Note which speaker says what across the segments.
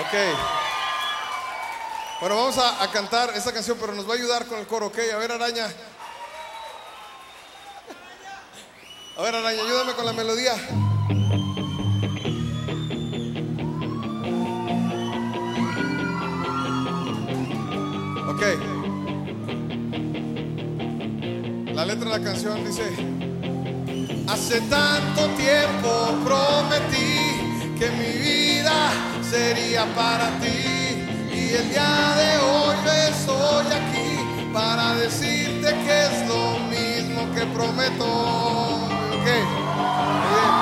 Speaker 1: Ok. Bueno, vamos a, cantar esta canción, pero nos va a ayudar con el coro, ¿ok? A ver, araña. A ver, araña, ayúdame con la melodía. Ok. La letra de la canción dice, hace tanto tiempo prometí que mi vida sería para ti y el día de hoy estoy aquí para decirte que es lo mismo que prometo. Ok. Muy bien.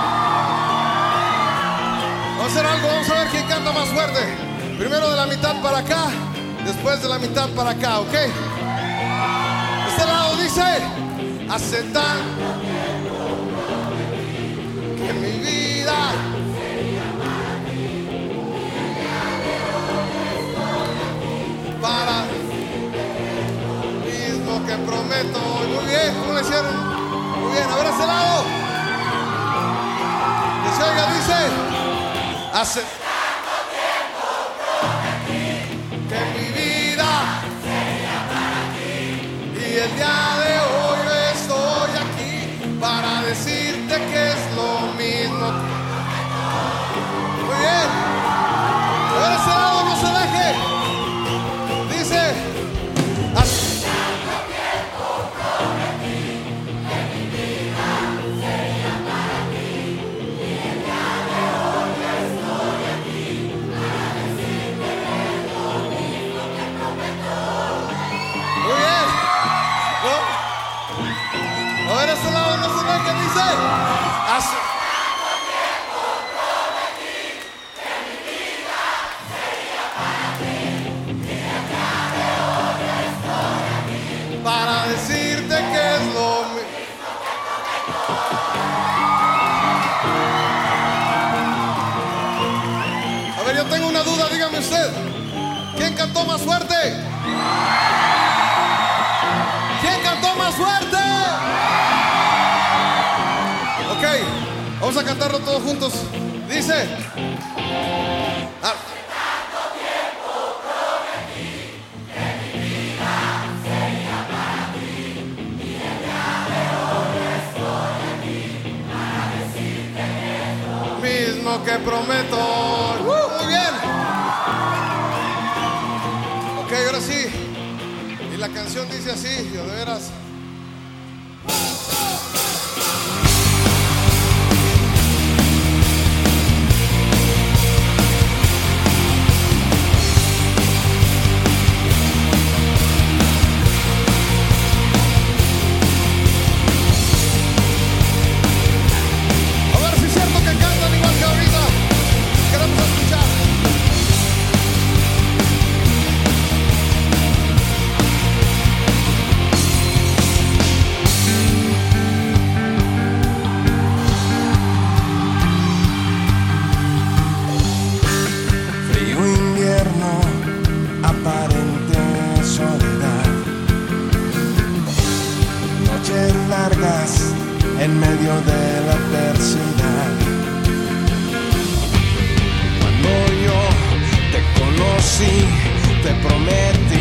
Speaker 1: Vamos a hacer algo, vamos a ver quién canta más fuerte. Primero de la mitad para acá, después de la mitad para acá, ¿ok? Este lado dice, tanto que mi vida Muy bien, a ver ese lado. Que se dice, hace ver, yo tengo una duda, dígame usted. ¿Quién cantó más fuerte? ¿Quién cantó más fuerte? Ok, vamos a cantarlo todos juntos. Dice. Ah. que prometo. Y la canción dice así, yo de veras. sim, te
Speaker 2: prometti